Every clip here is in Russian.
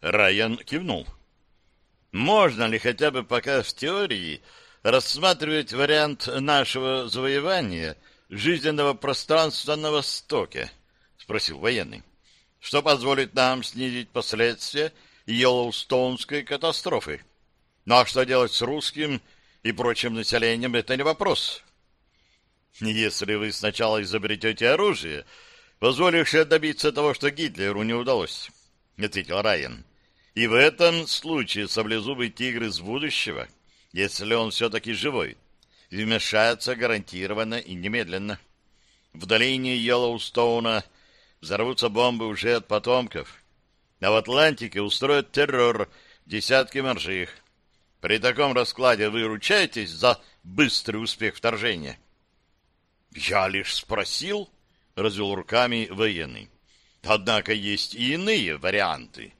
Райан кивнул. Можно ли хотя бы пока в теории рассматривать вариант нашего завоевания жизненного пространства на Востоке? Спросил военный. Что позволит нам снизить последствия Йеллоустонской катастрофы? Ну а что делать с русским и прочим населением, это не вопрос. Если вы сначала изобретете оружие, позволившее добиться того, что Гитлеру не удалось, — ответил Райан. И в этом случае саблезубый тигр из будущего, если он все-таки живой, вмешается гарантированно и немедленно. В долине Йеллоустоуна взорвутся бомбы уже от потомков, а в Атлантике устроят террор десятки моржих. При таком раскладе вы ручаетесь за быстрый успех вторжения? — Я лишь спросил, — развел руками военный. — Однако есть и иные варианты. —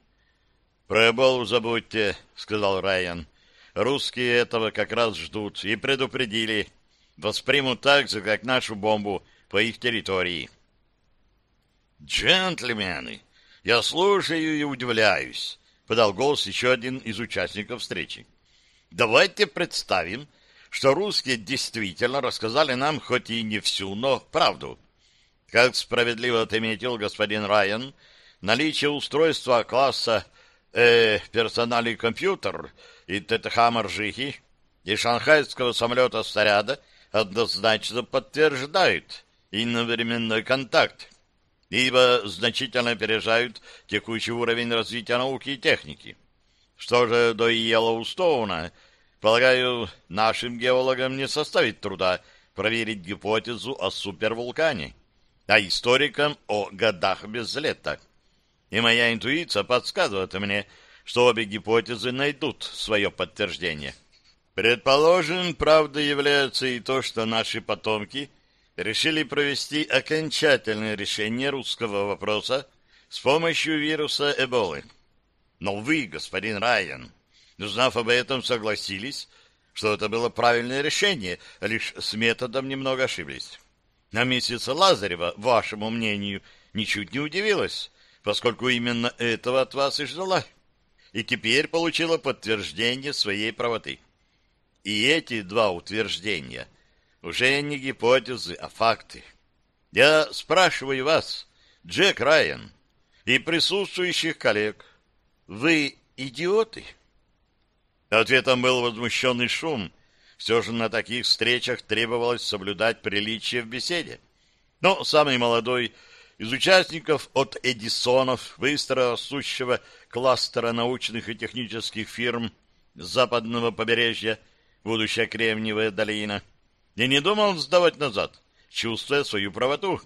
Про Эболу забудьте, — сказал Райан. — Русские этого как раз ждут и предупредили. Воспримут так же, как нашу бомбу по их территории. — Джентльмены, я слушаю и удивляюсь, — подал голос еще один из участников встречи. — Давайте представим, что русские действительно рассказали нам хоть и не всю, но правду. Как справедливо отметил господин Райан, наличие устройства класса э, персональный компьютер и ТТХ Маржихи и шанхайского самолета снаряда однозначно подтверждают иновременной контакт, ибо значительно опережают текущий уровень развития науки и техники. Что же до Йеллоустоуна, Полагаю, нашим геологам не составит труда проверить гипотезу о супервулкане, а историкам о годах без лета. И моя интуиция подсказывает мне, что обе гипотезы найдут свое подтверждение. Предположим, правдой является и то, что наши потомки решили провести окончательное решение русского вопроса с помощью вируса Эболы. Но вы, господин Райан, Узнав об этом, согласились, что это было правильное решение, лишь с методом немного ошиблись. А миссис Лазарева, вашему мнению, ничуть не удивилась, поскольку именно этого от вас и ждала. И теперь получила подтверждение своей правоты. И эти два утверждения уже не гипотезы, а факты. Я спрашиваю вас, Джек Райан, и присутствующих коллег, вы идиоты? Ответом был возмущенный шум. Все же на таких встречах требовалось соблюдать приличие в беседе. Но самый молодой из участников от Эдисонов, быстро растущего кластера научных и технических фирм западного побережья, будущая Кремниевая долина, и не думал сдавать назад, чувствуя свою правоту.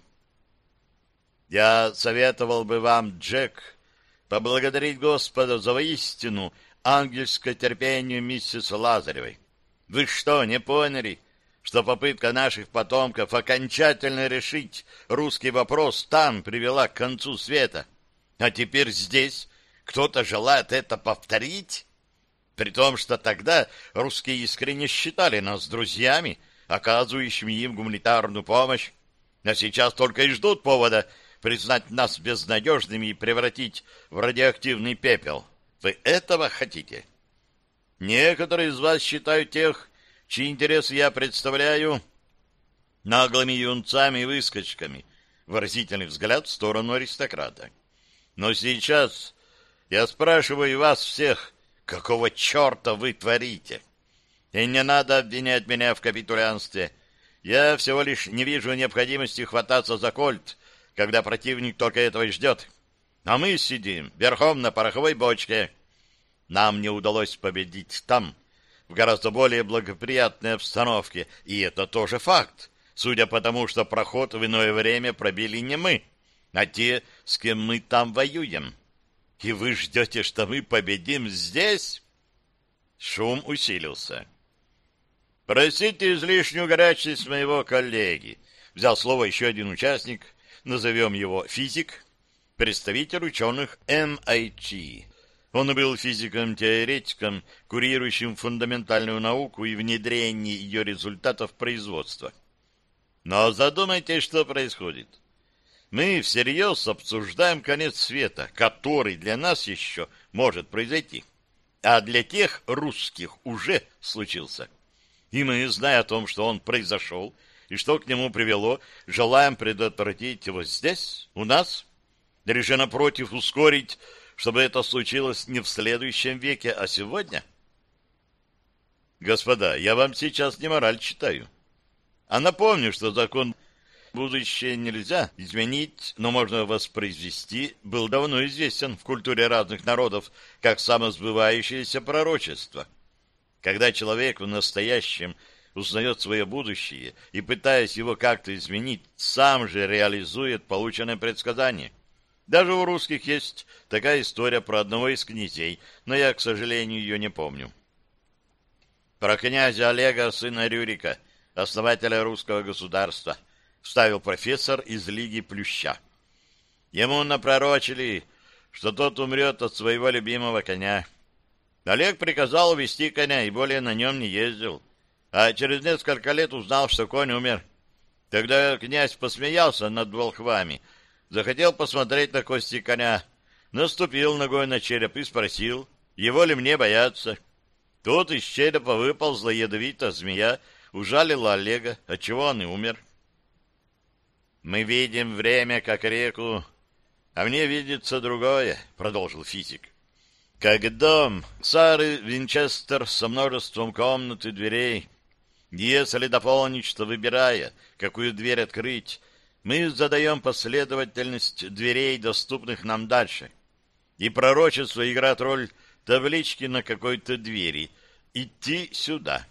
Я советовал бы вам, Джек, поблагодарить Господа за воистину ангельское терпение миссис Лазаревой. Вы что, не поняли, что попытка наших потомков окончательно решить русский вопрос там привела к концу света? А теперь здесь кто-то желает это повторить? При том, что тогда русские искренне считали нас друзьями, оказывающими им гуманитарную помощь, а сейчас только и ждут повода признать нас безнадежными и превратить в радиоактивный пепел. Вы этого хотите? Некоторые из вас считают тех, чьи интересы я представляю, наглыми юнцами и выскочками. Выразительный взгляд в сторону аристократа. Но сейчас я спрашиваю вас всех, какого черта вы творите? И не надо обвинять меня в капитулянстве. Я всего лишь не вижу необходимости хвататься за кольт, когда противник только этого и ждет. А мы сидим верхом на пороховой бочке. Нам не удалось победить там, в гораздо более благоприятной обстановке, и это тоже факт, судя по тому, что проход в иное время пробили не мы, а те, с кем мы там воюем. И вы ждете, что мы победим здесь? Шум усилился. Простите излишнюю горячность моего коллеги. Взял слово еще один участник, назовем его физик, представитель ученых MIT. Он был физиком-теоретиком, курирующим фундаментальную науку и внедрение ее результатов производства. Но задумайтесь, что происходит. мы всерьез обсуждаем конец света, который для нас еще может произойти. А для тех русских уже случился. И мы, зная о том, что он произошел, и что к нему привело, желаем предотвратить его здесь, у нас, или же, напротив, ускорить, чтобы это случилось не в следующем веке, а сегодня? Господа, я вам сейчас не мораль читаю. А напомню, что закон будущее нельзя изменить, но можно воспроизвести, был давно известен в культуре разных народов как самосбывающееся пророчество. Когда человек в настоящем узнает свое будущее и, пытаясь его как-то изменить, сам же реализует полученное предсказание. Даже у русских есть такая история про одного из князей, но я, к сожалению, ее не помню. Про князя Олега, сына Рюрика, основателя русского государства, вставил профессор из Лиги Плюща. Ему напророчили, что тот умрет от своего любимого коня. Олег приказал увести коня и более на нем не ездил а через несколько лет узнал, что конь умер. Тогда князь посмеялся над волхвами, захотел посмотреть на кости коня, наступил ногой на череп и спросил, его ли мне бояться. Тут из черепа выползла ядовитая змея, ужалила Олега, отчего он и умер. «Мы видим время, как реку, а мне видится другое», — продолжил физик. «Как дом, Сары Винчестер со множеством комнат и дверей». Если дополнить, что выбирая, какую дверь открыть, мы задаем последовательность дверей, доступных нам дальше. И пророчество играет роль таблички на какой-то двери. Идти сюда.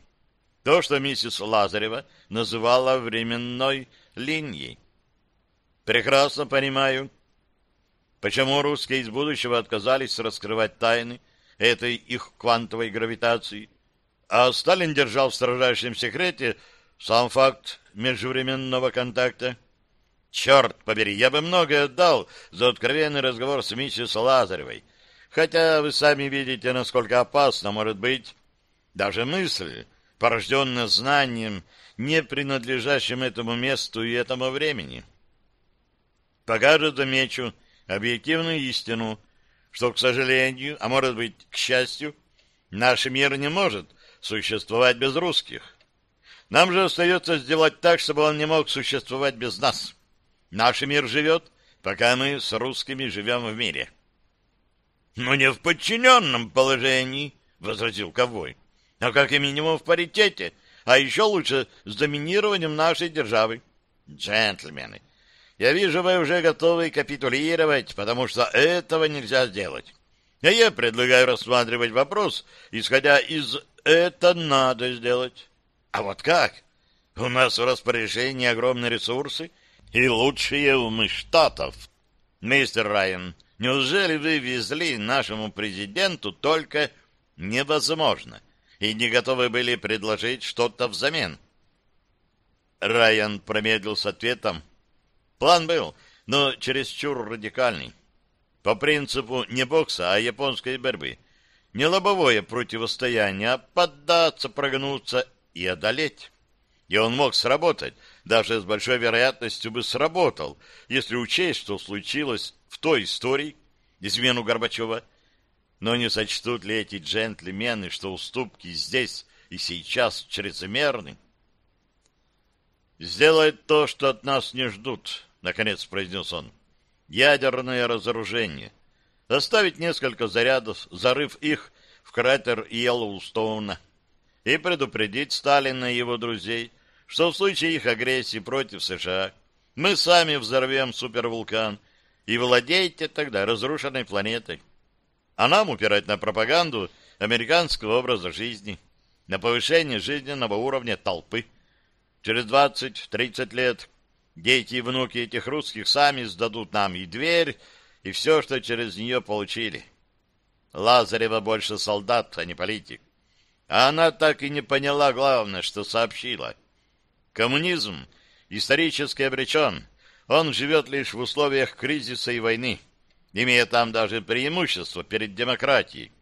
То, что миссис Лазарева называла временной линией. Прекрасно понимаю, почему русские из будущего отказались раскрывать тайны этой их квантовой гравитации а Сталин держал в строжайшем секрете сам факт межвременного контакта. Черт побери, я бы многое отдал за откровенный разговор с миссис Лазаревой, хотя вы сами видите, насколько опасно может быть даже мысль, порожденная знанием, не принадлежащим этому месту и этому времени. Пока же замечу объективную истину, что, к сожалению, а может быть, к счастью, наш мир не может существовать без русских. Нам же остается сделать так, чтобы он не мог существовать без нас. Наш мир живет, пока мы с русскими живем в мире. — Но не в подчиненном положении, — возразил Ковой, — а как и минимум в паритете, а еще лучше с доминированием нашей державы. Джентльмены, я вижу, вы уже готовы капитулировать, потому что этого нельзя сделать. А я предлагаю рассматривать вопрос, исходя из это надо сделать. А вот как? У нас в распоряжении огромные ресурсы и лучшие умы штатов. Мистер Райан, неужели вы везли нашему президенту только невозможно и не готовы были предложить что-то взамен? Райан промедлил с ответом. План был, но чересчур радикальный. По принципу не бокса, а японской борьбы не лобовое противостояние, а поддаться, прогнуться и одолеть. И он мог сработать, даже с большой вероятностью бы сработал, если учесть, что случилось в той истории, измену Горбачева. Но не сочтут ли эти джентльмены, что уступки здесь и сейчас чрезмерны? «Сделать то, что от нас не ждут», — наконец произнес он. «Ядерное разоружение» оставить несколько зарядов, зарыв их в кратер Йеллоустоуна, и предупредить Сталина и его друзей, что в случае их агрессии против США мы сами взорвем супервулкан и владеете тогда разрушенной планетой. А нам упирать на пропаганду американского образа жизни, на повышение жизненного уровня толпы. Через 20-30 лет дети и внуки этих русских сами сдадут нам и дверь, и все, что через нее получили. Лазарева больше солдат, а не политик. А она так и не поняла главное, что сообщила. Коммунизм исторически обречен. Он живет лишь в условиях кризиса и войны, имея там даже преимущество перед демократией.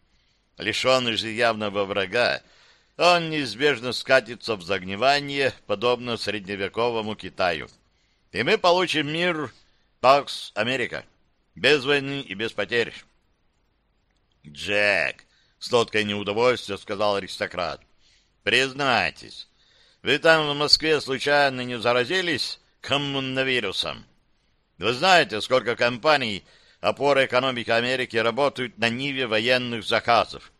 Лишенный же явного врага, он неизбежно скатится в загнивание, подобно средневековому Китаю. И мы получим мир Пакс Америка. Без войны и без потерь. Джек, с ноткой неудовольствия сказал аристократ, признайтесь, вы там в Москве случайно не заразились коммуновирусом? Вы знаете, сколько компаний опоры экономики Америки работают на ниве военных заказов,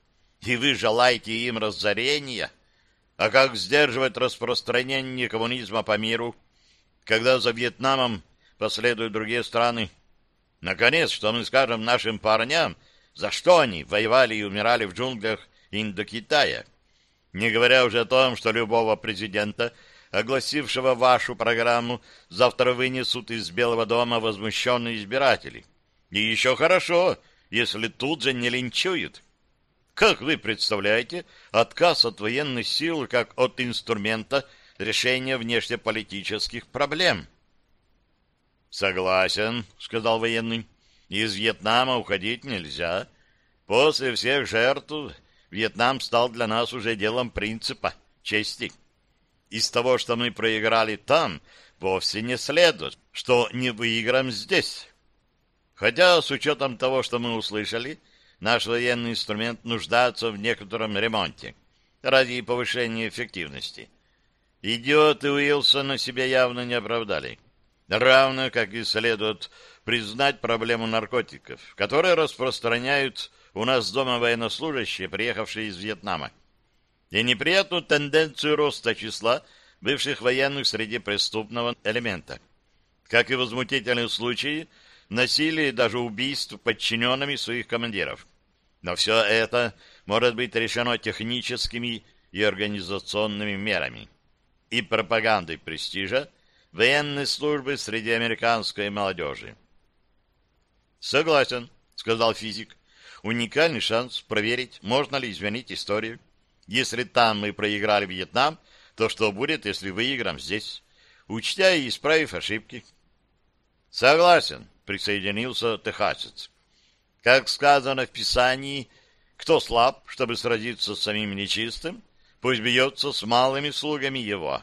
и вы желаете им разорения? А как сдерживать распространение коммунизма по миру, когда за Вьетнамом последуют другие страны? Наконец, что мы скажем нашим парням, за что они воевали и умирали в джунглях Индокитая? Не говоря уже о том, что любого президента, огласившего вашу программу, завтра вынесут из Белого дома возмущенные избиратели. И еще хорошо, если тут же не линчуют. Как вы представляете, отказ от военных сил как от инструмента решения внешнеполитических проблем? «Согласен», — сказал военный. «Из Вьетнама уходить нельзя. После всех жертв Вьетнам стал для нас уже делом принципа, чести. Из того, что мы проиграли там, вовсе не следует, что не выиграем здесь. Хотя, с учетом того, что мы услышали, наш военный инструмент нуждается в некотором ремонте ради повышения эффективности. Идиоты Уилсона себя явно не оправдали равно как и следует признать проблему наркотиков, которые распространяют у нас дома военнослужащие, приехавшие из Вьетнама, и неприятную тенденцию роста числа бывших военных среди преступного элемента, как и возмутительные случаи насилия и даже убийств подчиненными своих командиров. Но все это может быть решено техническими и организационными мерами и пропагандой престижа, военной службы среди американской молодежи. «Согласен», — сказал физик. «Уникальный шанс проверить, можно ли изменить историю. Если там мы проиграли Вьетнам, то что будет, если выиграем здесь, учтя и исправив ошибки?» «Согласен», — присоединился техасец. «Как сказано в Писании, кто слаб, чтобы сразиться с самим нечистым, пусть бьется с малыми слугами его».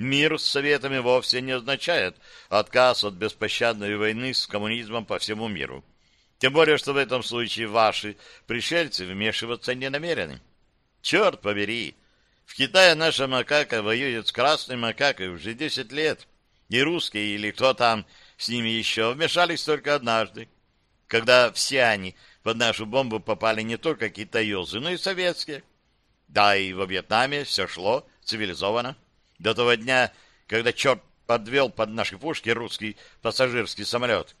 Мир с советами вовсе не означает отказ от беспощадной войны с коммунизмом по всему миру. Тем более, что в этом случае ваши пришельцы вмешиваться не намерены. Черт побери! В Китае наша макака воюет с красной макакой уже 10 лет. И русские или кто там с ними еще вмешались только однажды, когда все они под нашу бомбу попали не только китаёзы, но и советские. Да, и во Вьетнаме все шло цивилизованно до того дня, когда черт подвел под наши пушки русский пассажирский самолет.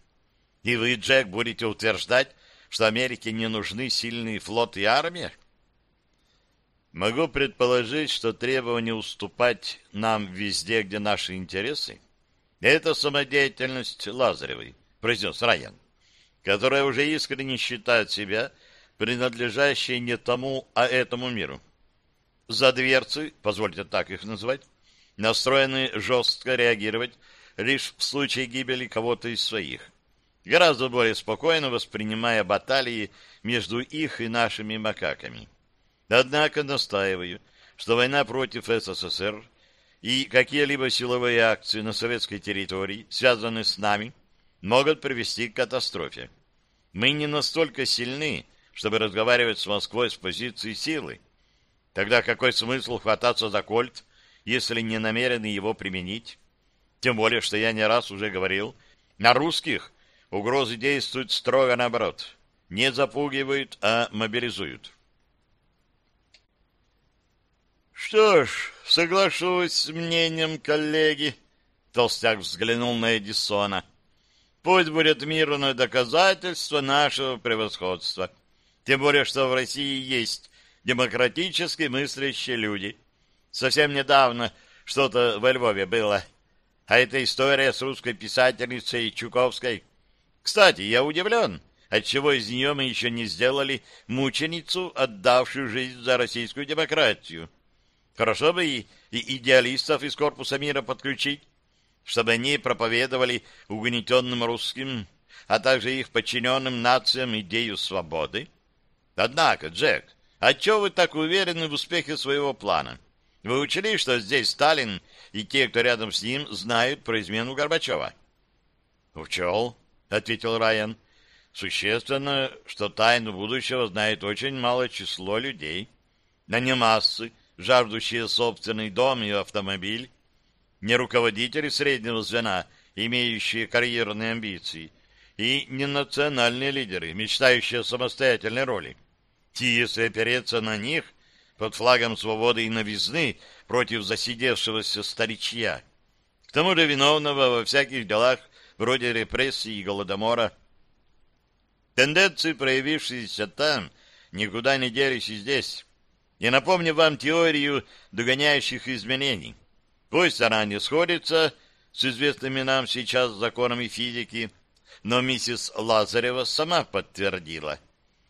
И вы, Джек, будете утверждать, что Америке не нужны сильный флот и армия? Могу предположить, что требование уступать нам везде, где наши интересы, это самодеятельность Лазаревой, произнес Райан, которая уже искренне считает себя принадлежащей не тому, а этому миру. За дверцы, позвольте так их назвать, настроены жестко реагировать лишь в случае гибели кого-то из своих, гораздо более спокойно воспринимая баталии между их и нашими макаками. Однако настаиваю, что война против СССР и какие-либо силовые акции на советской территории, связанные с нами, могут привести к катастрофе. Мы не настолько сильны, чтобы разговаривать с Москвой с позиции силы. Тогда какой смысл хвататься за кольт если не намерены его применить. Тем более, что я не раз уже говорил, на русских угрозы действуют строго наоборот. Не запугивают, а мобилизуют. Что ж, соглашусь с мнением коллеги. Толстяк взглянул на Эдисона. Пусть будет мирное доказательство нашего превосходства. Тем более, что в России есть демократически мыслящие люди — Совсем недавно что-то во Львове было. А эта история с русской писательницей Чуковской. Кстати, я удивлен, отчего из нее мы еще не сделали мученицу, отдавшую жизнь за российскую демократию. Хорошо бы и, и идеалистов из корпуса мира подключить, чтобы они проповедовали угнетенным русским, а также их подчиненным нациям идею свободы. Однако, Джек, отчего вы так уверены в успехе своего плана? — вы учли, что здесь Сталин и те, кто рядом с ним, знают про измену Горбачева? Учел, ответил Райан. Существенно, что тайну будущего знает очень малое число людей. На не массы, жаждущие собственный дом и автомобиль, не руководители среднего звена, имеющие карьерные амбиции, и не национальные лидеры, мечтающие о самостоятельной роли. И если опереться на них под флагом свободы и новизны против засидевшегося старичья, к тому же виновного во всяких делах вроде репрессий и голодомора. Тенденции, проявившиеся там, никуда не делись и здесь. И напомню вам теорию догоняющих изменений. Пусть она не сходится с известными нам сейчас законами физики, но миссис Лазарева сама подтвердила,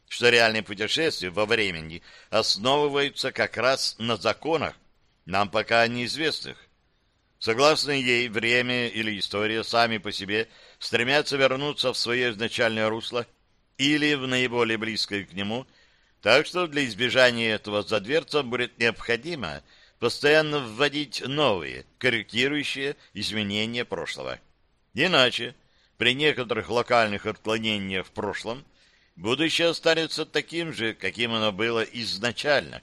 что реальные путешествия во времени основываются как раз на законах, нам пока неизвестных. Согласно ей, время или история сами по себе стремятся вернуться в свое изначальное русло или в наиболее близкое к нему, так что для избежания этого за дверцем будет необходимо постоянно вводить новые, корректирующие изменения прошлого. Иначе, при некоторых локальных отклонениях в прошлом, будущее останется таким же, каким оно было изначально,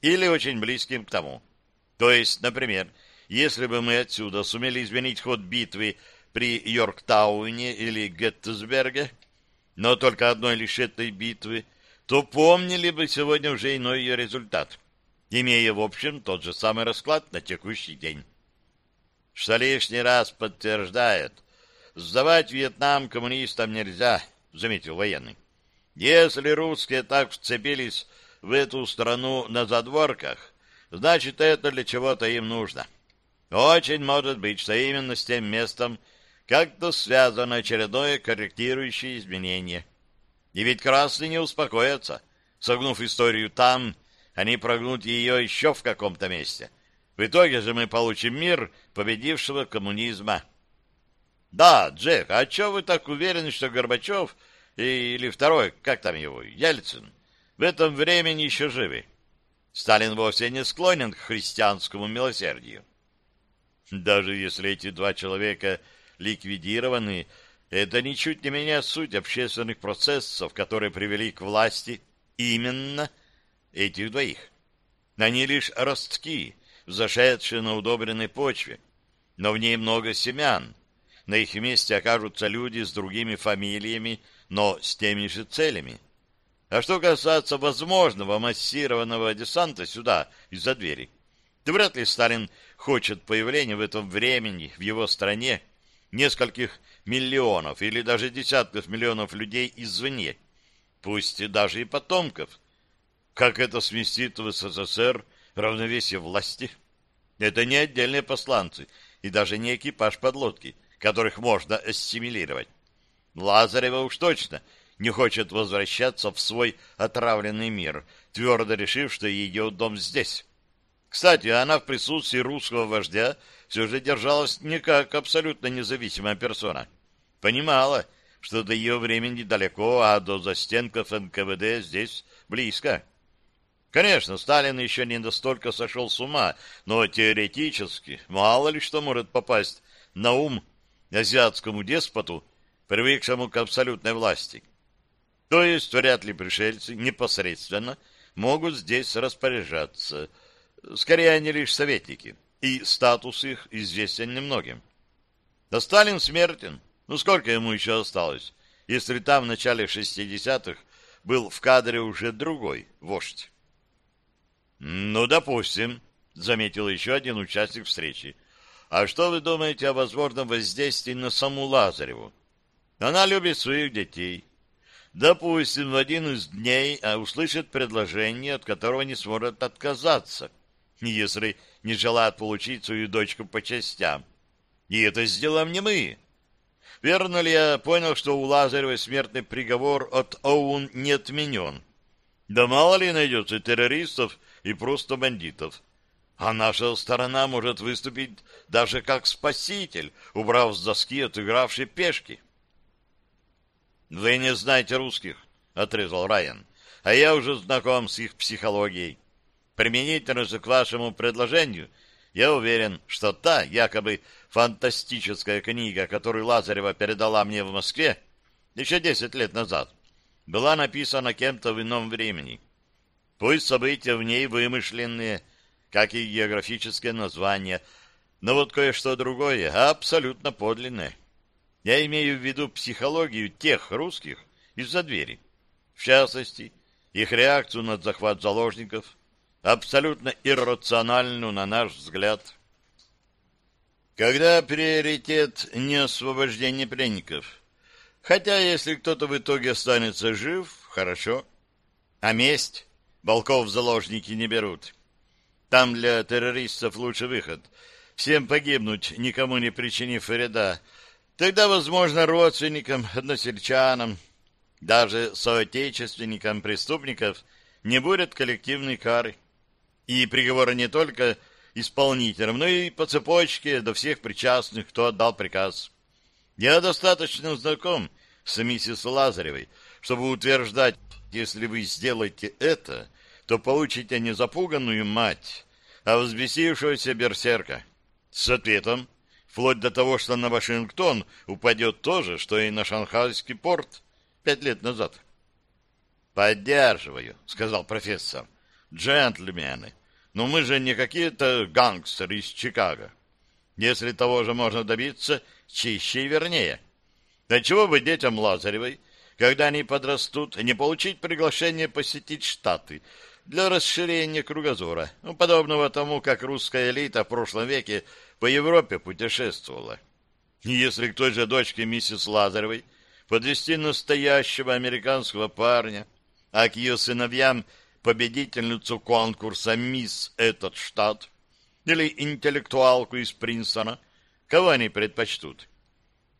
или очень близким к тому. То есть, например, если бы мы отсюда сумели изменить ход битвы при Йорктауне или Геттесберге, но только одной лишь этой битвы, то помнили бы сегодня уже иной ее результат, имея в общем тот же самый расклад на текущий день. Что лишний раз подтверждает, сдавать Вьетнам коммунистам нельзя, заметил военный. Если русские так вцепились в эту страну на задворках, значит, это для чего-то им нужно. Очень может быть, что именно с тем местом как-то связано очередное корректирующее изменение. И ведь красные не успокоятся. Согнув историю там, они прогнут ее еще в каком-то месте. В итоге же мы получим мир победившего коммунизма. Да, Джек, а что вы так уверены, что Горбачев или второй, как там его, Ельцин, в этом времени еще живы? Сталин вовсе не склонен к христианскому милосердию. Даже если эти два человека ликвидированы, это ничуть не меняет суть общественных процессов, которые привели к власти именно этих двоих. Они лишь ростки, зашедшие на удобренной почве, но в ней много семян. На их месте окажутся люди с другими фамилиями, но с теми же целями. А что касается возможного массированного десанта сюда, из-за двери, то вряд ли Сталин хочет появления в этом времени в его стране нескольких миллионов или даже десятков миллионов людей извне, пусть и даже и потомков. Как это сместит в СССР равновесие власти? Это не отдельные посланцы и даже не экипаж подлодки, которых можно ассимилировать. Лазарева уж точно не хочет возвращаться в свой отравленный мир, твердо решив, что ее дом здесь. Кстати, она в присутствии русского вождя все же держалась не как абсолютно независимая персона. Понимала, что до ее времени далеко, а до застенков НКВД здесь близко. Конечно, Сталин еще не настолько сошел с ума, но теоретически мало ли что может попасть на ум азиатскому деспоту, привыкшему к абсолютной власти. То есть вряд ли пришельцы непосредственно могут здесь распоряжаться – Скорее, они лишь советники, и статус их известен немногим. Да Сталин смертен. Ну, сколько ему еще осталось, если там в начале 60-х был в кадре уже другой вождь? Ну, допустим, заметил еще один участник встречи. А что вы думаете о возможном воздействии на саму Лазареву? Она любит своих детей. Допустим, в один из дней а услышит предложение, от которого не сможет отказаться – если не желает получить свою дочку по частям. И это сделаем не мы. Верно ли я понял, что у Лазарева смертный приговор от ОУН не отменен? Да мало ли найдется террористов и просто бандитов. А наша сторона может выступить даже как спаситель, убрав с доски отыгравшие пешки. «Вы не знаете русских», — отрезал Райан, — «а я уже знаком с их психологией. Применительно же к вашему предложению, Я уверен, что та, якобы фантастическая книга, которую Лазарева передала мне в Москве еще десять лет назад, была написана кем-то в ином времени. Пусть события в ней вымышленные, как и географические названия, но вот кое-что другое абсолютно подлинное. Я имею в виду психологию тех русских из-за двери. В частности, их реакцию на захват заложников, абсолютно иррациональную, на наш взгляд. Когда приоритет не освобождение пленников. Хотя, если кто-то в итоге останется жив, хорошо. А месть? Волков в заложники не берут. Там для террористов лучший выход. Всем погибнуть, никому не причинив вреда. Тогда, возможно, родственникам, односельчанам, даже соотечественникам преступников не будет коллективной кары. И приговоры не только исполнителям, но и по цепочке до всех причастных, кто отдал приказ. Я достаточно знаком с миссис Лазаревой, чтобы утверждать, если вы сделаете это, то получите не запуганную мать, а взбесившегося берсерка. С ответом, вплоть до того, что на Вашингтон упадет то же, что и на шанхайский порт пять лет назад. «Поддерживаю», — сказал профессор. «Джентльмены, но мы же не какие-то гангстеры из Чикаго. Если того же можно добиться, чище и вернее. Да чего бы детям Лазаревой, когда они подрастут, не получить приглашение посетить Штаты для расширения кругозора, ну, подобного тому, как русская элита в прошлом веке по Европе путешествовала. Если к той же дочке миссис Лазаревой подвести настоящего американского парня, а к ее сыновьям победительницу конкурса «Мисс этот штат» или интеллектуалку из Принстона, кого они предпочтут?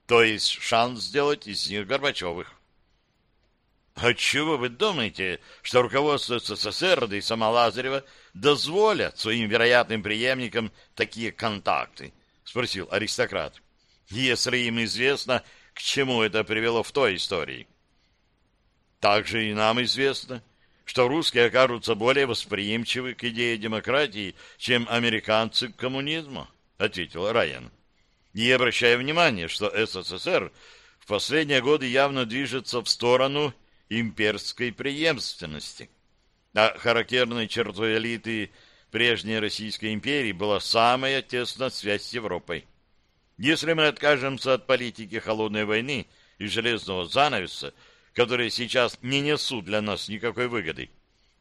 То есть шанс сделать из них Горбачевых. А чего вы думаете, что руководство СССР, да и сама Лазарева, дозволят своим вероятным преемникам такие контакты? — спросил аристократ. — Если им известно, к чему это привело в той истории. Также и нам известно, что русские окажутся более восприимчивы к идее демократии, чем американцы к коммунизму, ответил Райан. Не обращая внимания, что СССР в последние годы явно движется в сторону имперской преемственности. А характерной чертой элиты прежней Российской империи была самая тесная связь с Европой. Если мы откажемся от политики холодной войны и железного занавеса, которые сейчас не несут для нас никакой выгоды,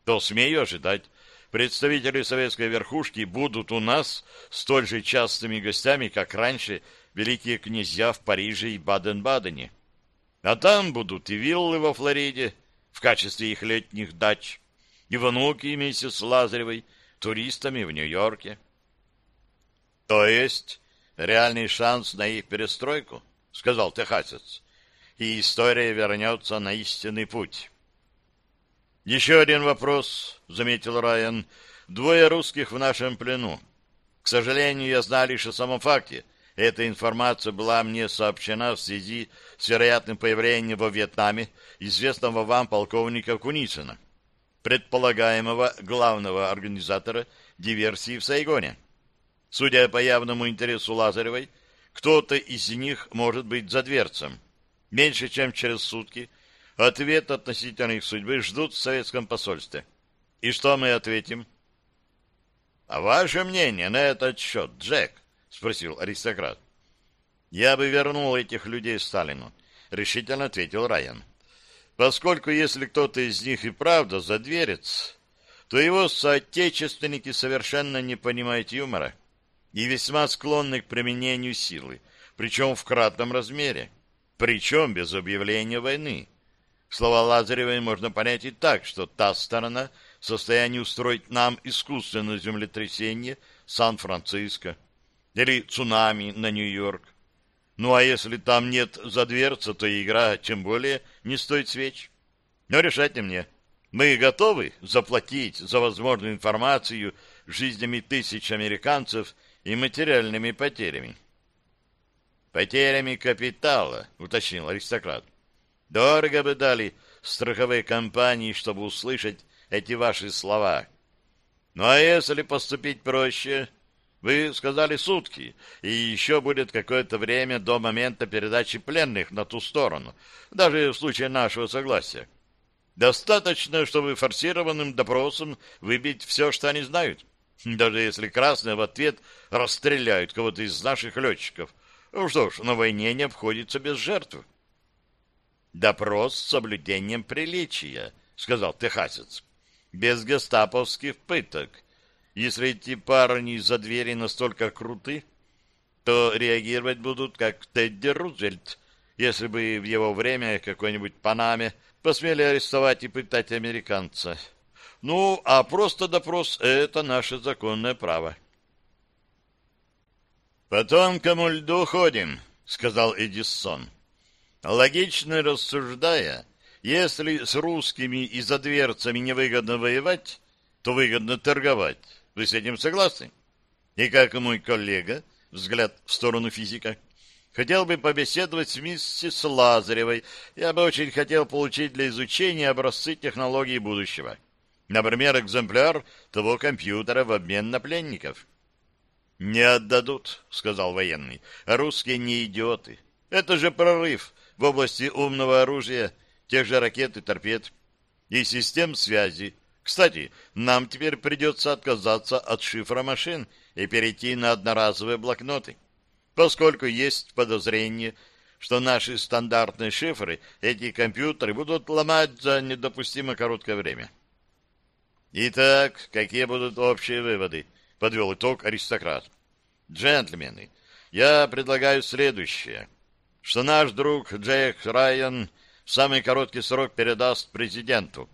то, смею ожидать, представители советской верхушки будут у нас столь же частыми гостями, как раньше великие князья в Париже и Баден-Бадене. А там будут и виллы во Флориде в качестве их летних дач, и внуки миссис Лазаревой туристами в Нью-Йорке. То есть реальный шанс на их перестройку, — сказал техасец, — и история вернется на истинный путь. Еще один вопрос, — заметил Райан. Двое русских в нашем плену. К сожалению, я знал лишь о самом факте. Эта информация была мне сообщена в связи с вероятным появлением во Вьетнаме известного вам полковника Куницына, предполагаемого главного организатора диверсии в Сайгоне. Судя по явному интересу Лазаревой, кто-то из них может быть за дверцем. Меньше чем через сутки ответ относительно их судьбы ждут в советском посольстве. И что мы ответим? — А ваше мнение на этот счет, Джек? — спросил аристократ. — Я бы вернул этих людей Сталину, — решительно ответил Райан. — Поскольку если кто-то из них и правда задверец, то его соотечественники совершенно не понимают юмора и весьма склонны к применению силы, причем в кратном размере, причем без объявления войны. Слова Лазаревой можно понять и так, что та сторона в состоянии устроить нам искусственное землетрясение Сан-Франциско или цунами на Нью-Йорк. Ну а если там нет задверца, то игра тем более не стоит свеч. Но решать не мне. Мы готовы заплатить за возможную информацию жизнями тысяч американцев и материальными потерями. «Потерями капитала», — уточнил аристократ. «Дорого бы дали страховые компании, чтобы услышать эти ваши слова. Ну а если поступить проще, Вы сказали сутки, и еще будет какое-то время до момента передачи пленных на ту сторону, даже в случае нашего согласия. Достаточно, чтобы форсированным допросом выбить все, что они знают. Даже если красные в ответ расстреляют кого-то из наших летчиков. Ну что ж, на войне не обходится без жертв. Допрос с соблюдением приличия, сказал техасец. Без гестаповских пыток. Если эти парни за двери настолько круты, то реагировать будут как Тедди Рузвельт, если бы в его время какой-нибудь Панаме посмели арестовать и пытать американца. Ну, а просто допрос — это наше законное право. «Потом кому льду ходим», — сказал Эдиссон. «Логично рассуждая, если с русскими и за дверцами невыгодно воевать, то выгодно торговать. Вы с этим согласны? И как мой коллега, взгляд в сторону физика, хотел бы побеседовать с миссис Лазаревой, я бы очень хотел получить для изучения образцы технологий будущего». Например, экземпляр того компьютера в обмен на пленников. «Не отдадут», — сказал военный. «Русские не идиоты. Это же прорыв в области умного оружия, тех же ракет и торпед и систем связи. Кстати, нам теперь придется отказаться от шифра машин и перейти на одноразовые блокноты, поскольку есть подозрение, что наши стандартные шифры эти компьютеры будут ломать за недопустимо короткое время». Итак, какие будут общие выводы? Подвел итог аристократ. Джентльмены, я предлагаю следующее. Что наш друг Джек Райан в самый короткий срок передаст президенту.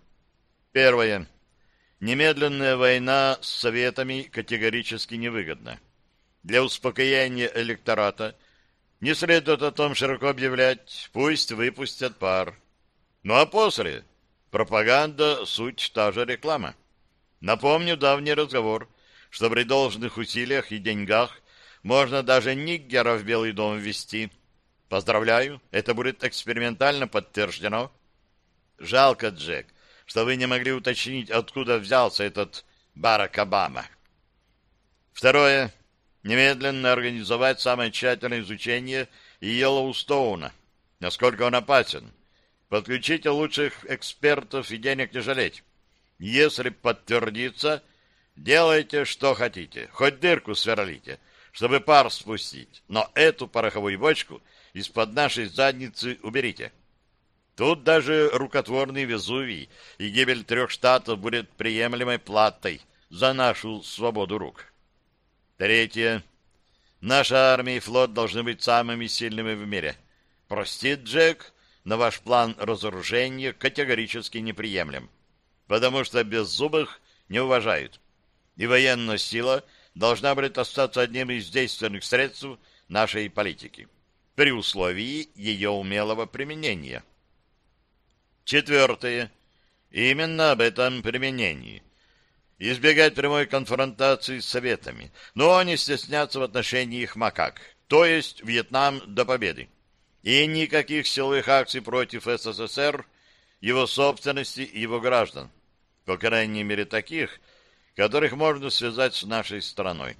Первое. Немедленная война с Советами категорически невыгодна. Для успокоения электората не следует о том широко объявлять, пусть выпустят пар. Ну а после пропаганда — суть та же реклама. Напомню давний разговор, что при должных усилиях и деньгах можно даже ниггера в Белый дом ввести. Поздравляю, это будет экспериментально подтверждено. Жалко, Джек, что вы не могли уточнить, откуда взялся этот Барак Обама. Второе. Немедленно организовать самое тщательное изучение Йеллоустоуна, насколько он опасен. Подключите лучших экспертов и денег не жалеть. Если подтвердится, делайте, что хотите, хоть дырку сверлите, чтобы пар спустить, но эту пороховую бочку из-под нашей задницы уберите. Тут даже рукотворный Везувий и гибель трех штатов будет приемлемой платой за нашу свободу рук. Третье. Наша армия и флот должны быть самыми сильными в мире. Простит Джек, но ваш план разоружения категорически неприемлем потому что беззубых не уважают. И военная сила должна будет остаться одним из действенных средств нашей политики, при условии ее умелого применения. Четвертое. Именно об этом применении. Избегать прямой конфронтации с Советами, но не стесняться в отношении их макак, то есть Вьетнам до победы. И никаких силовых акций против СССР, его собственности и его граждан по крайней мере таких, которых можно связать с нашей страной.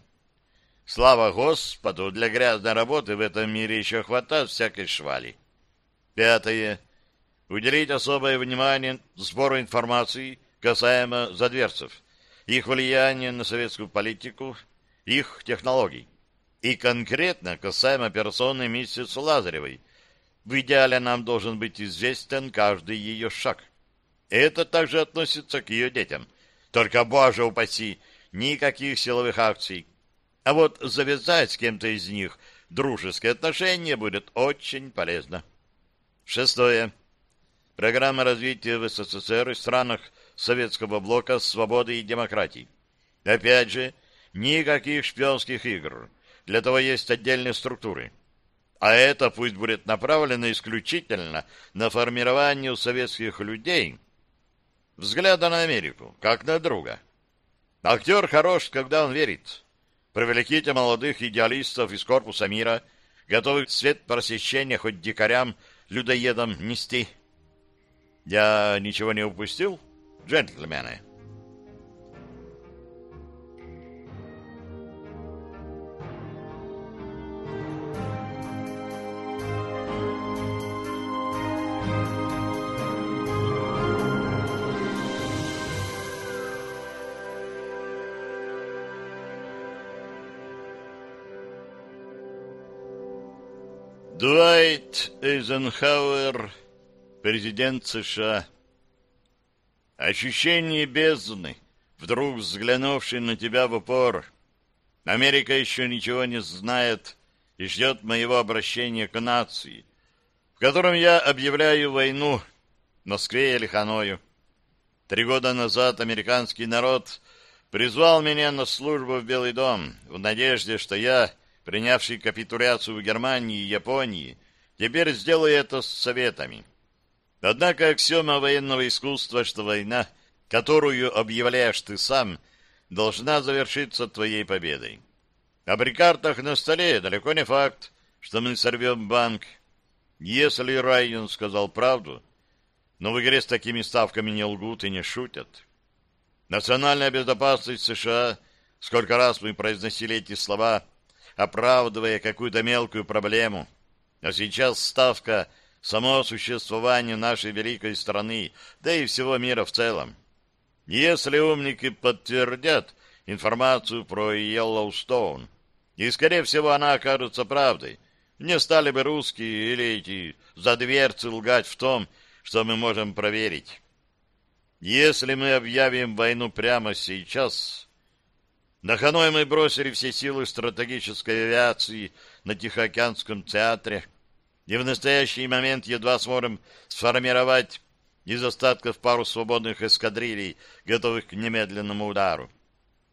Слава Господу, для грязной работы в этом мире еще хватает всякой швали. Пятое. Уделить особое внимание сбору информации касаемо задверцев, их влияния на советскую политику, их технологий. И конкретно касаемо операционной миссис Лазаревой. В идеале нам должен быть известен каждый ее шаг. Это также относится к ее детям. Только, боже упаси, никаких силовых акций. А вот завязать с кем-то из них дружеские отношения будет очень полезно. Шестое. Программа развития в СССР и странах Советского блока свободы и демократии. Опять же, никаких шпионских игр. Для того есть отдельные структуры. А это пусть будет направлено исключительно на формирование у советских людей взгляда на Америку, как на друга. Актер хорош, когда он верит. Привлеките молодых идеалистов из корпуса мира, готовых свет просвещения хоть дикарям, людоедам нести. Я ничего не упустил, джентльмены?» Дуайт Эйзенхауэр, президент США. Ощущение бездны, вдруг взглянувший на тебя в упор. Америка еще ничего не знает и ждет моего обращения к нации, в котором я объявляю войну Москве или Ханою. Три года назад американский народ призвал меня на службу в Белый дом в надежде, что я, принявший капитуляцию в Германии и Японии, теперь сделаю это с советами. Однако аксиома военного искусства, что война, которую объявляешь ты сам, должна завершиться твоей победой. А при картах на столе далеко не факт, что мы сорвем банк. Если Райан сказал правду, но в игре с такими ставками не лгут и не шутят. Национальная безопасность США, сколько раз мы произносили эти слова, оправдывая какую-то мелкую проблему, а сейчас ставка само существование нашей великой страны, да и всего мира в целом. Если умники подтвердят информацию про Йеллоустоун, и, скорее всего, она окажется правдой, не стали бы русские или эти задверцы лгать в том, что мы можем проверить. Если мы объявим войну прямо сейчас... На Ханой мы бросили все силы стратегической авиации на Тихоокеанском театре, и в настоящий момент едва сможем сформировать из остатков пару свободных эскадрилей, готовых к немедленному удару.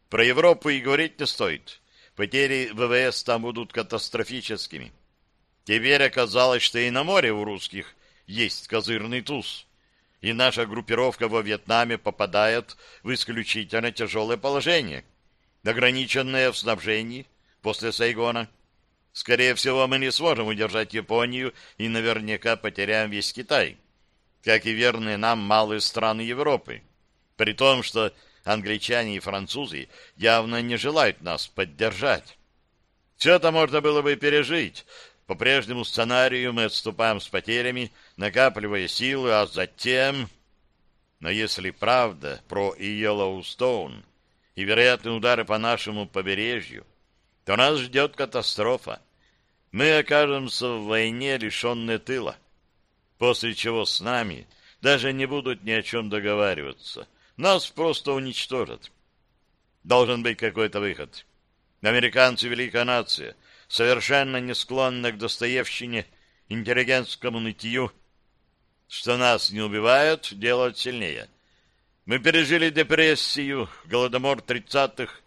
Про Европу и говорить не стоит. Потери ВВС там будут катастрофическими. Теперь оказалось, что и на море у русских есть козырный туз, и наша группировка во Вьетнаме попадает в исключительно тяжелое положение, ограниченное в снабжении после Сайгона. Скорее всего, мы не сможем удержать Японию и наверняка потеряем весь Китай, как и верные нам малые страны Европы. При том, что англичане и французы явно не желают нас поддержать. Все это можно было бы пережить. По прежнему сценарию мы отступаем с потерями, накапливая силы, а затем... Но если правда про Йеллоустоун и вероятные удары по нашему побережью, то нас ждет катастрофа мы окажемся в войне, лишенные тыла, после чего с нами даже не будут ни о чем договариваться. Нас просто уничтожат. Должен быть какой-то выход. Американцы — великая нация, совершенно не склонна к достоевщине, интеллигентскому нытью. Что нас не убивают, делают сильнее. Мы пережили депрессию, голодомор тридцатых.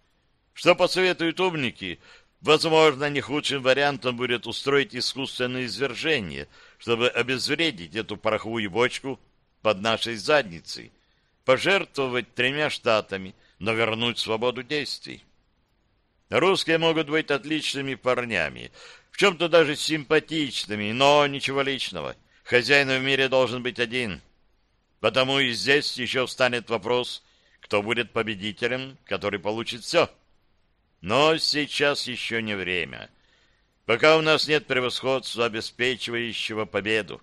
Что посоветуют умники? Возможно, не худшим вариантом будет устроить искусственное извержение, чтобы обезвредить эту пороховую бочку под нашей задницей, пожертвовать тремя штатами, но вернуть свободу действий. Русские могут быть отличными парнями, в чем-то даже симпатичными, но ничего личного. Хозяин в мире должен быть один. Потому и здесь еще встанет вопрос, кто будет победителем, который получит все. Но сейчас еще не время. Пока у нас нет превосходства, обеспечивающего победу.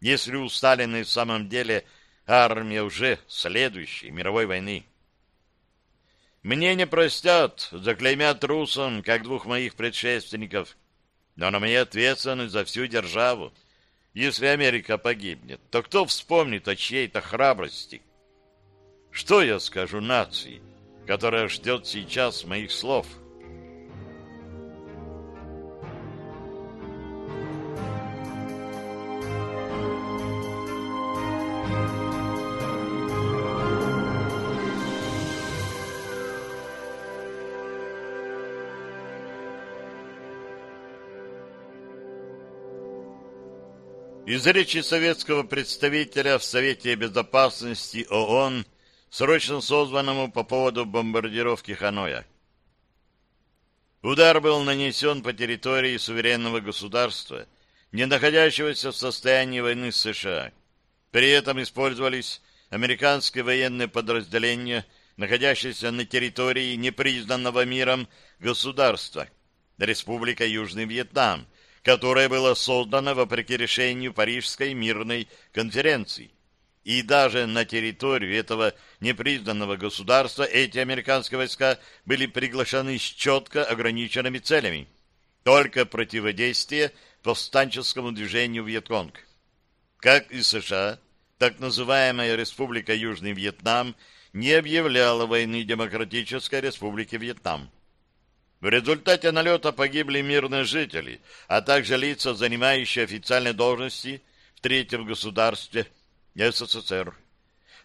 Если у Сталина в самом деле армия уже следующей мировой войны. Мне не простят, заклеймят русам, как двух моих предшественников, но на мне ответственность за всю державу. Если Америка погибнет, то кто вспомнит о чьей-то храбрости? Что я скажу нации? которая ждет сейчас моих слов. Из речи советского представителя в Совете Безопасности ООН срочно созванному по поводу бомбардировки Ханоя. Удар был нанесен по территории суверенного государства, не находящегося в состоянии войны с США. При этом использовались американские военные подразделения, находящиеся на территории непризнанного миром государства, Республика Южный Вьетнам, которое было создано вопреки решению Парижской мирной конференции. И даже на территорию этого непризнанного государства эти американские войска были приглашены с четко ограниченными целями. Только противодействие повстанческому движению Вьетконг. Как и США, так называемая Республика Южный Вьетнам не объявляла войны Демократической Республике Вьетнам. В результате налета погибли мирные жители, а также лица, занимающие официальные должности в третьем государстве СССР.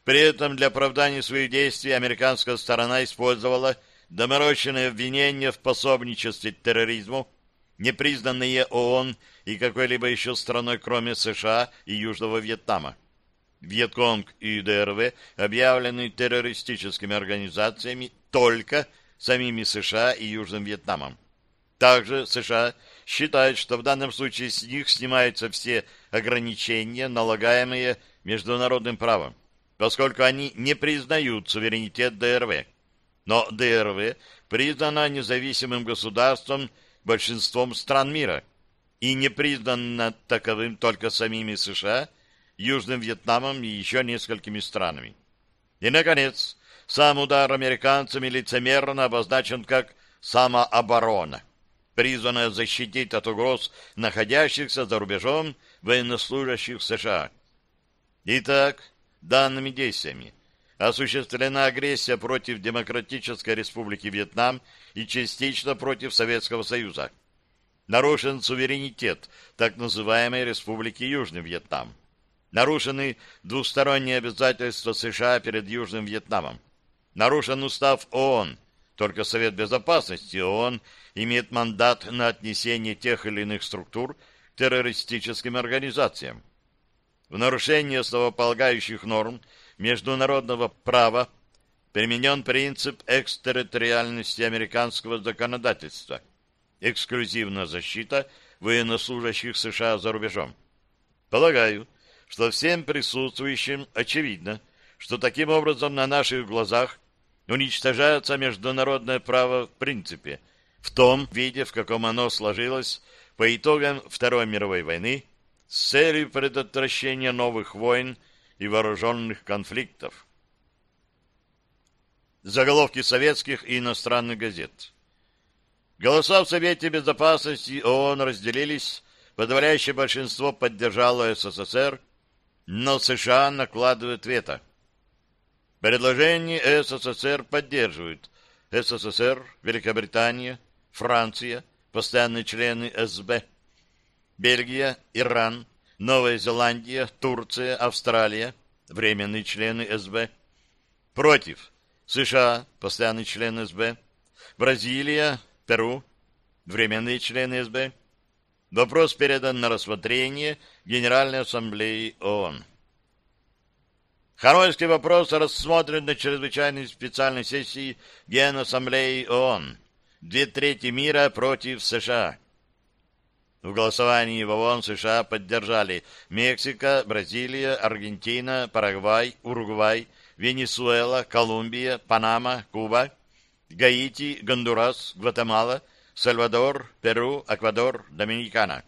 При этом для оправдания своих действий американская сторона использовала доморощенные обвинения в пособничестве терроризму, непризнанные ООН и какой-либо еще страной, кроме США и Южного Вьетнама. Вьетконг и ДРВ объявлены террористическими организациями только самими США и Южным Вьетнамом. Также США считают, что в данном случае с них снимаются все ограничения, налагаемые международным правом, поскольку они не признают суверенитет ДРВ. Но ДРВ признана независимым государством большинством стран мира и не признана таковым только самими США, Южным Вьетнамом и еще несколькими странами. И, наконец, сам удар американцами лицемерно обозначен как самооборона, призванная защитить от угроз находящихся за рубежом военнослужащих США. Итак, данными действиями осуществлена агрессия против Демократической Республики Вьетнам и частично против Советского Союза. Нарушен суверенитет так называемой Республики Южный Вьетнам. Нарушены двусторонние обязательства США перед Южным Вьетнамом. Нарушен устав ООН. Только Совет Безопасности ООН имеет мандат на отнесение тех или иных структур к террористическим организациям. В нарушении основополагающих норм международного права применен принцип экстерриториальности американского законодательства, эксклюзивная защита военнослужащих США за рубежом. Полагаю, что всем присутствующим очевидно, что таким образом на наших глазах уничтожается международное право в принципе, в том виде, в каком оно сложилось по итогам Второй мировой войны с целью предотвращения новых войн и вооруженных конфликтов. Заголовки советских и иностранных газет. Голоса в Совете Безопасности ООН разделились, подавляющее большинство поддержало СССР, но США накладывают вето. Предложение СССР поддерживают. СССР, Великобритания, Франция, постоянные члены СБ, Бельгия, Иран, Новая Зеландия, Турция, Австралия, временные члены СБ, против? США, постоянные члены СБ, Бразилия, Перу, временные члены СБ, Вопрос передан на рассмотрение Генеральной Ассамблеи ООН. Харойский вопрос рассмотрен на чрезвычайной специальной сессии Генассамблеи ООН. Две трети мира против США. В голосовании в ООН США поддержали Мексика, Бразилия, Аргентина, Парагвай, Уругвай, Венесуэла, Колумбия, Панама, Куба, Гаити, Гондурас, Гватемала – Сальвадор, Перу, Эквадор, Доминикана.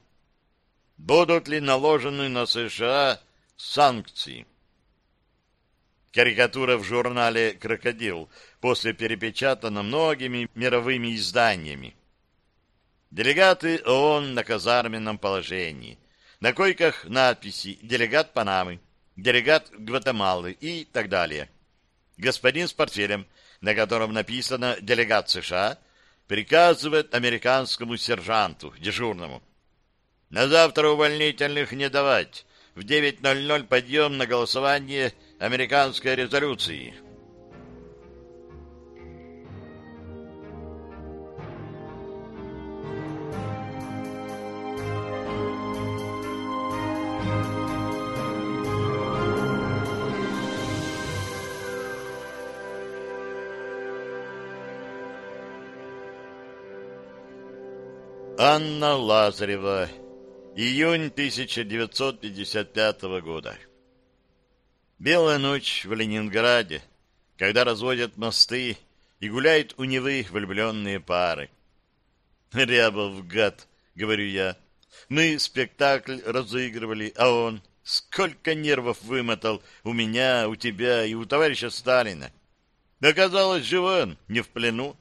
Будут ли наложены на США санкции? Карикатура в журнале «Крокодил» после перепечатана многими мировыми изданиями. Делегаты ООН на казарменном положении. На койках надписи «Делегат Панамы», «Делегат Гватемалы» и так далее. Господин с портфелем, на котором написано «Делегат США», приказывает американскому сержанту, дежурному. На завтра увольнительных не давать. В 9.00 подъем на голосование американской резолюции. Анна Лазарева. Июнь 1955 года. Белая ночь в Ленинграде, когда разводят мосты и гуляют у Невы влюбленные пары. Рябов, гад, говорю я. Мы спектакль разыгрывали, а он сколько нервов вымотал у меня, у тебя и у товарища Сталина. Оказалось, живой он, не в плену.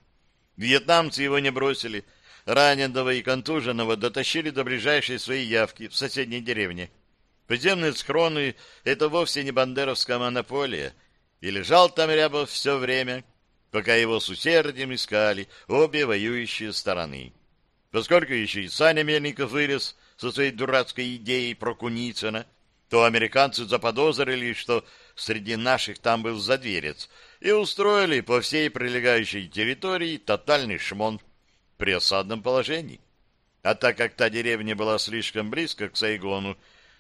Вьетнамцы его не бросили, раненого и контуженного дотащили до ближайшей своей явки в соседней деревне. Подземные схроны — это вовсе не бандеровская монополия, и лежал там Рябов все время, пока его с усердием искали обе воюющие стороны. Поскольку еще и Саня Мельников вылез со своей дурацкой идеей про Куницына, то американцы заподозрили, что среди наших там был задверец, и устроили по всей прилегающей территории тотальный шмон при осадном положении. А так как та деревня была слишком близко к Сайгону,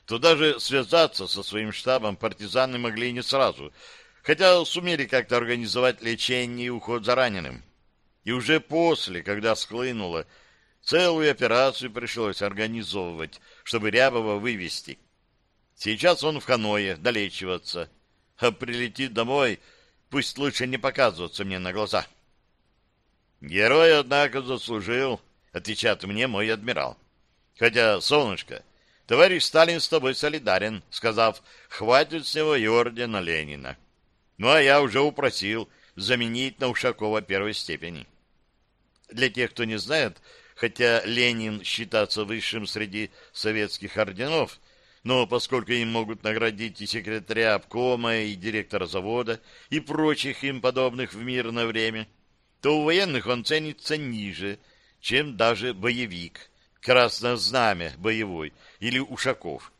то даже связаться со своим штабом партизаны могли не сразу, хотя сумели как-то организовать лечение и уход за раненым. И уже после, когда схлынуло, целую операцию пришлось организовывать, чтобы Рябова вывести. Сейчас он в Ханое долечиваться, а прилетит домой, пусть лучше не показываться мне на глаза. Герой, однако, заслужил, отвечает мне мой адмирал. Хотя, солнышко, товарищ Сталин с тобой солидарен, сказав, хватит с него и ордена Ленина. Ну, а я уже упросил заменить на Ушакова первой степени. Для тех, кто не знает, хотя Ленин считается высшим среди советских орденов, но поскольку им могут наградить и секретаря обкома, и директора завода, и прочих им подобных в мирное время, то у военных он ценится ниже, чем даже боевик, красное знамя боевой или Ушаков.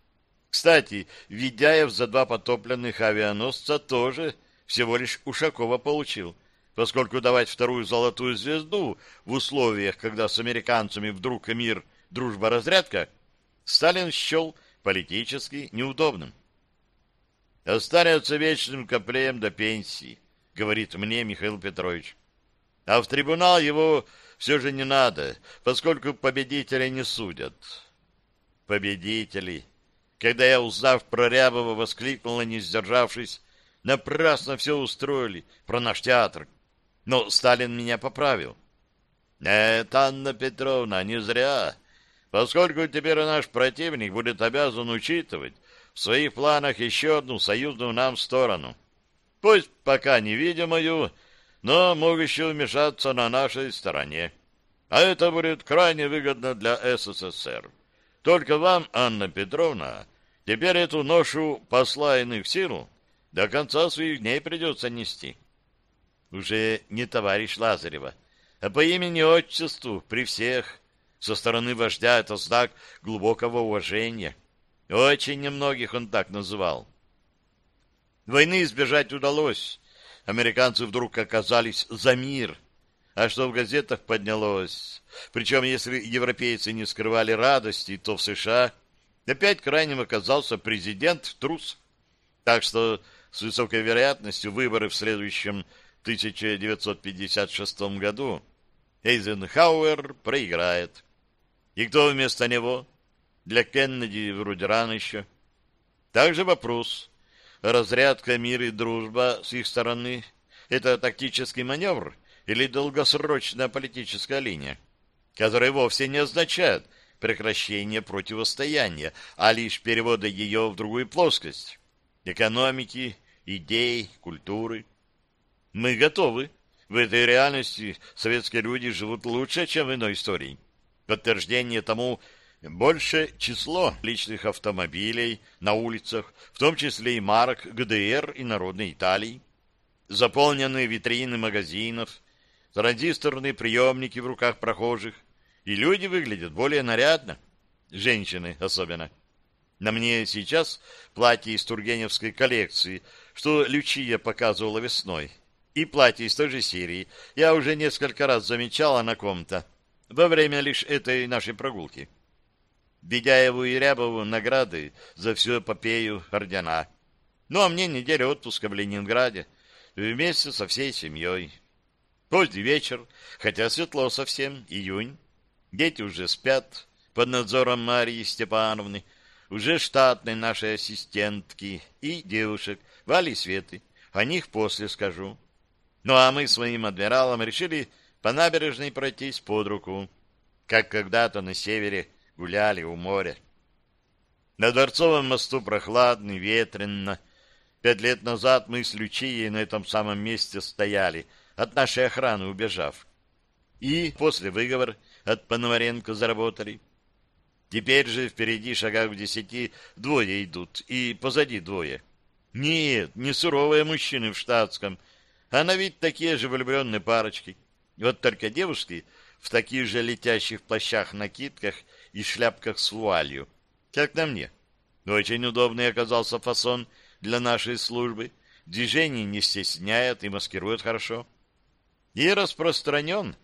Кстати, Ведяев за два потопленных авианосца тоже всего лишь Ушакова получил, поскольку давать вторую золотую звезду в условиях, когда с американцами вдруг мир, дружба-разрядка, Сталин счел политически неудобным. «Останется вечным коплеем до пенсии», — говорит мне Михаил Петрович. «А в трибунал его все же не надо, поскольку победителей не судят. Победители. Когда я, узнав про Рябова, воскликнула, не сдержавшись, напрасно все устроили про наш театр. Но Сталин меня поправил. Нет, Анна Петровна, не зря. Поскольку теперь наш противник будет обязан учитывать в своих планах еще одну союзную нам сторону. Пусть пока невидимую, но могущую вмешаться на нашей стороне. А это будет крайне выгодно для СССР. Только вам, Анна Петровна, теперь эту ношу посла иных сил до конца своих дней придется нести. Уже не товарищ Лазарева, а по имени-отчеству при всех. Со стороны вождя это знак глубокого уважения. Очень немногих он так называл. Войны избежать удалось, американцы вдруг оказались за мир. А что в газетах поднялось? Причем, если европейцы не скрывали радости, то в США опять крайним оказался президент-трус. Так что с высокой вероятностью выборы в следующем 1956 году Эйзенхауэр проиграет. И кто вместо него? Для Кеннеди вроде рано еще. Также вопрос, разрядка мир и дружба с их стороны — это тактический маневр или долгосрочная политическая линия, которая вовсе не означает прекращение противостояния, а лишь перевода ее в другую плоскость — экономики, идей, культуры. Мы готовы. В этой реальности советские люди живут лучше, чем в иной истории. Подтверждение тому — больше число личных автомобилей на улицах, в том числе и марок ГДР и Народной Италии, заполненные витрины магазинов, транзисторные приемники в руках прохожих, и люди выглядят более нарядно, женщины особенно. На мне сейчас платье из Тургеневской коллекции, что Лючия показывала весной, и платье из той же серии. Я уже несколько раз замечала на ком-то во время лишь этой нашей прогулки. Бедяеву и Рябову награды за всю эпопею ордена. Ну, а мне неделя отпуска в Ленинграде вместе со всей семьей. Поздний вечер, хотя светло совсем, июнь. Дети уже спят под надзором Марии Степановны, уже штатной нашей ассистентки и девушек, Вали Светы. О них после скажу. Ну, а мы с адмиралом решили по набережной пройтись под руку, как когда-то на севере гуляли у моря. На Дворцовом мосту прохладно, ветрено. Пять лет назад мы с Лючией на этом самом месте стояли, от нашей охраны убежав. И после выговор от Пономаренко заработали. Теперь же впереди шагах в десяти двое идут, и позади двое. Нет, не суровые мужчины в штатском, а на вид такие же влюбленные парочки. Вот только девушки в таких же летящих плащах-накидках и шляпках с вуалью, как на мне. Очень удобный оказался фасон для нашей службы. Движений не стесняет и маскирует хорошо. И распространен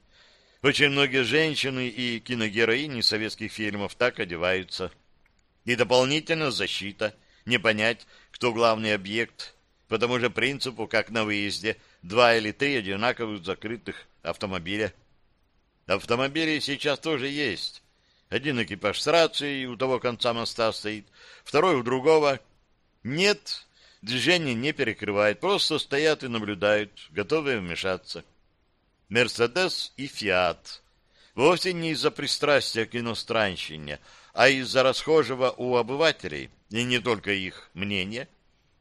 очень многие женщины и киногероини советских фильмов так одеваются. И дополнительно защита. Не понять, кто главный объект. По тому же принципу, как на выезде, два или три одинаковых закрытых автомобиля. Автомобили сейчас тоже есть. Один экипаж с рацией у того конца моста стоит, второй у другого. Нет, движение не перекрывает, просто стоят и наблюдают, готовые вмешаться. Мерседес и Фиат. Вовсе не из-за пристрастия к иностранщине, а из-за расхожего у обывателей, и не только их мнения,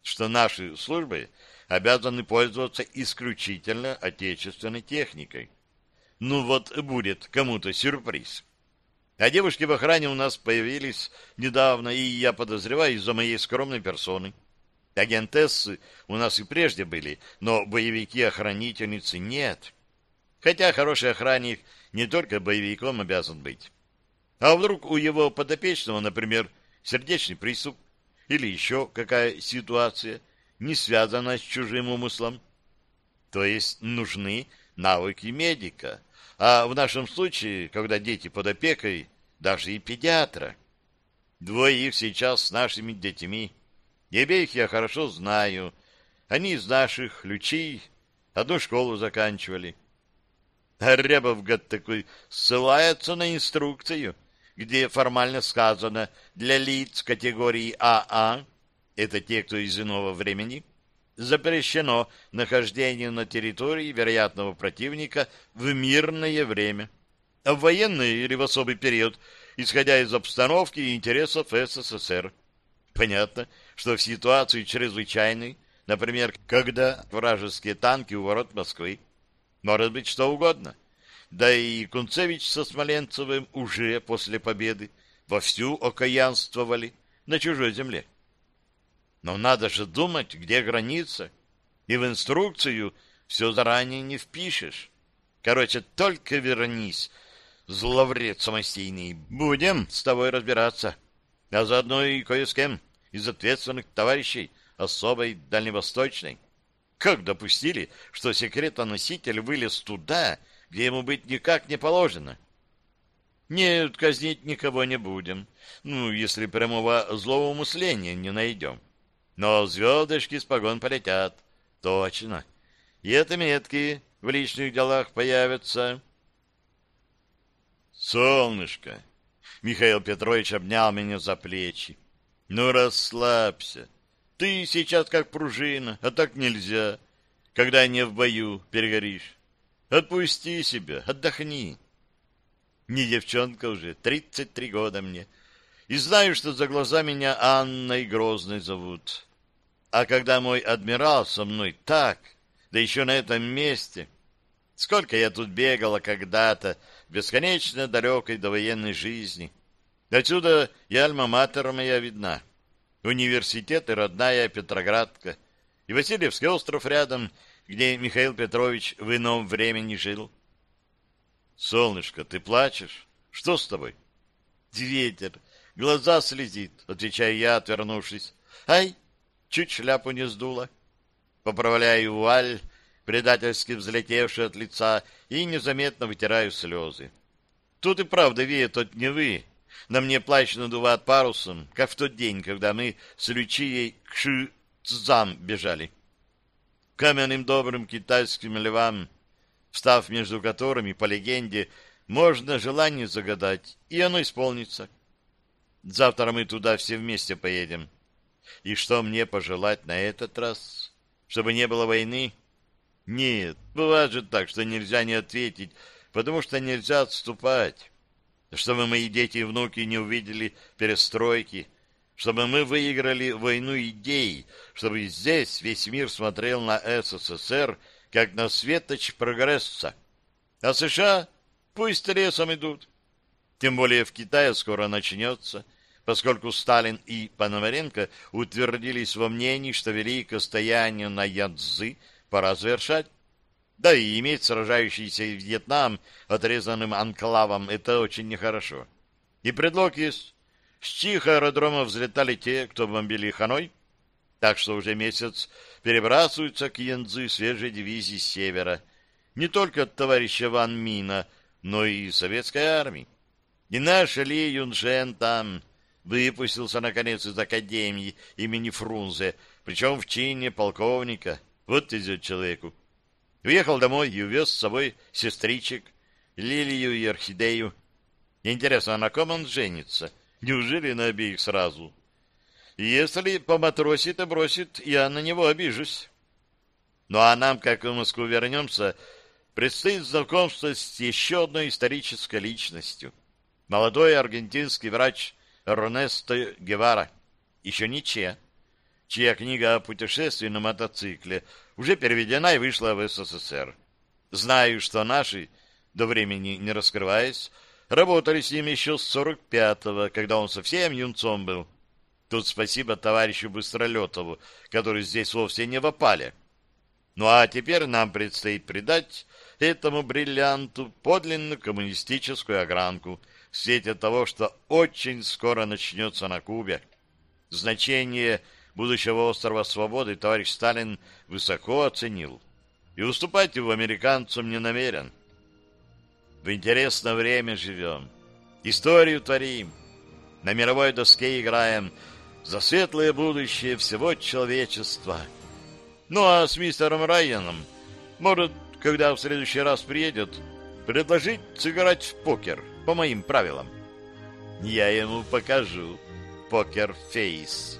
что наши службы обязаны пользоваться исключительно отечественной техникой. Ну вот будет кому-то сюрприз. А девушки в охране у нас появились недавно, и я подозреваю из-за моей скромной персоны. Агентессы у нас и прежде были, но боевики-охранительницы нет. Хотя хороший охранник не только боевиком обязан быть. А вдруг у его подопечного, например, сердечный приступ или еще какая ситуация, не связана с чужим умыслом? То есть нужны навыки медика. А в нашем случае, когда дети под опекой, даже и педиатра. Двое их сейчас с нашими детьми. И обеих я хорошо знаю. Они из наших, ключи, одну школу заканчивали. А Рябов, гад такой, ссылается на инструкцию, где формально сказано «для лиц категории АА» — это те, кто из иного времени — запрещено нахождение на территории вероятного противника в мирное время, а в военный или в особый период, исходя из обстановки и интересов СССР. Понятно, что в ситуации чрезвычайной, например, когда вражеские танки у ворот Москвы, может быть что угодно. Да и Кунцевич со Смоленцевым уже после победы вовсю окаянствовали на чужой земле. Но надо же думать, где граница, и в инструкцию все заранее не впишешь. Короче, только вернись, зловред самостийный, будем с тобой разбираться, а заодно и кое с кем из ответственных товарищей особой дальневосточной. Как допустили, что секретоноситель вылез туда, где ему быть никак не положено? Нет, казнить никого не будем, ну, если прямого злоумысления не найдем. Но звездочки с погон полетят, точно. И это метки в личных делах появятся. Солнышко! Михаил Петрович обнял меня за плечи. Ну, расслабься. Ты сейчас как пружина, а так нельзя, когда не в бою перегоришь. Отпусти себя, отдохни. Не девчонка уже, тридцать три года мне. И знаю, что за глаза меня Анной Грозной зовут. А когда мой адмирал со мной так, да еще на этом месте... Сколько я тут бегала когда-то, бесконечно далекой до военной жизни. Отсюда и альма-матер моя видна университет и родная Петроградка, и Васильевский остров рядом, где Михаил Петрович в ином времени жил. «Солнышко, ты плачешь? Что с тобой?» «Ветер, глаза слезит», — отвечаю я, отвернувшись. «Ай, чуть шляпу не сдуло». Поправляю вуаль, предательски взлетевший от лица, и незаметно вытираю слезы. Тут и правда веет от Невы, на мне плащ надувает парусом, как в тот день, когда мы с Лючией к Ши-Цзам бежали. Каменным добрым китайским львам, встав между которыми, по легенде, можно желание загадать, и оно исполнится. Завтра мы туда все вместе поедем. И что мне пожелать на этот раз? Чтобы не было войны? Нет, бывает же так, что нельзя не ответить, потому что нельзя отступать чтобы мои дети и внуки не увидели перестройки, чтобы мы выиграли войну идей, чтобы здесь весь мир смотрел на СССР как на светоч прогресса. А США пусть лесом идут, Тем более в Китае скоро начнется, поскольку Сталин и Пономаренко утвердились во мнении, что великое стояние на Янцзы пора завершать. Да и иметь сражающийся Вьетнам отрезанным анклавом — это очень нехорошо. И предлог есть. С чих аэродрома взлетали те, кто бомбили Ханой, так что уже месяц перебрасываются к Янцзы свежие дивизии с севера. Не только от товарища Ван Мина, но и советской армии. И наш Ли Юншен там выпустился, наконец, из академии имени Фрунзе, причем в чине полковника. Вот везет человеку. Уехал домой и увез с собой сестричек, Лилию и Орхидею. Интересно, а на ком он женится? Неужели на обеих сразу? Если поматросит и бросит, я на него обижусь. Ну а нам, как в Москву вернемся, предстоит знакомство с еще одной исторической личностью. Молодой аргентинский врач Эрнесто Гевара, еще не Че, чья книга о путешествии на мотоцикле уже переведена и вышла в СССР. Знаю, что наши, до времени не раскрываясь, работали с ним еще с 45-го, когда он совсем юнцом был. Тут спасибо товарищу Быстролетову, который здесь вовсе не в. Ну а теперь нам предстоит придать этому бриллианту подлинную коммунистическую огранку в свете того, что очень скоро начнется на Кубе. Значение будущего острова Свободы товарищ Сталин высоко оценил и уступать его американцам не намерен. В интересное время живем, историю творим, на мировой доске играем за светлое будущее всего человечества. Ну а с мистером Райаном, может, когда в следующий раз приедет, предложить сыграть в покер по моим правилам. Я ему покажу покер-фейс.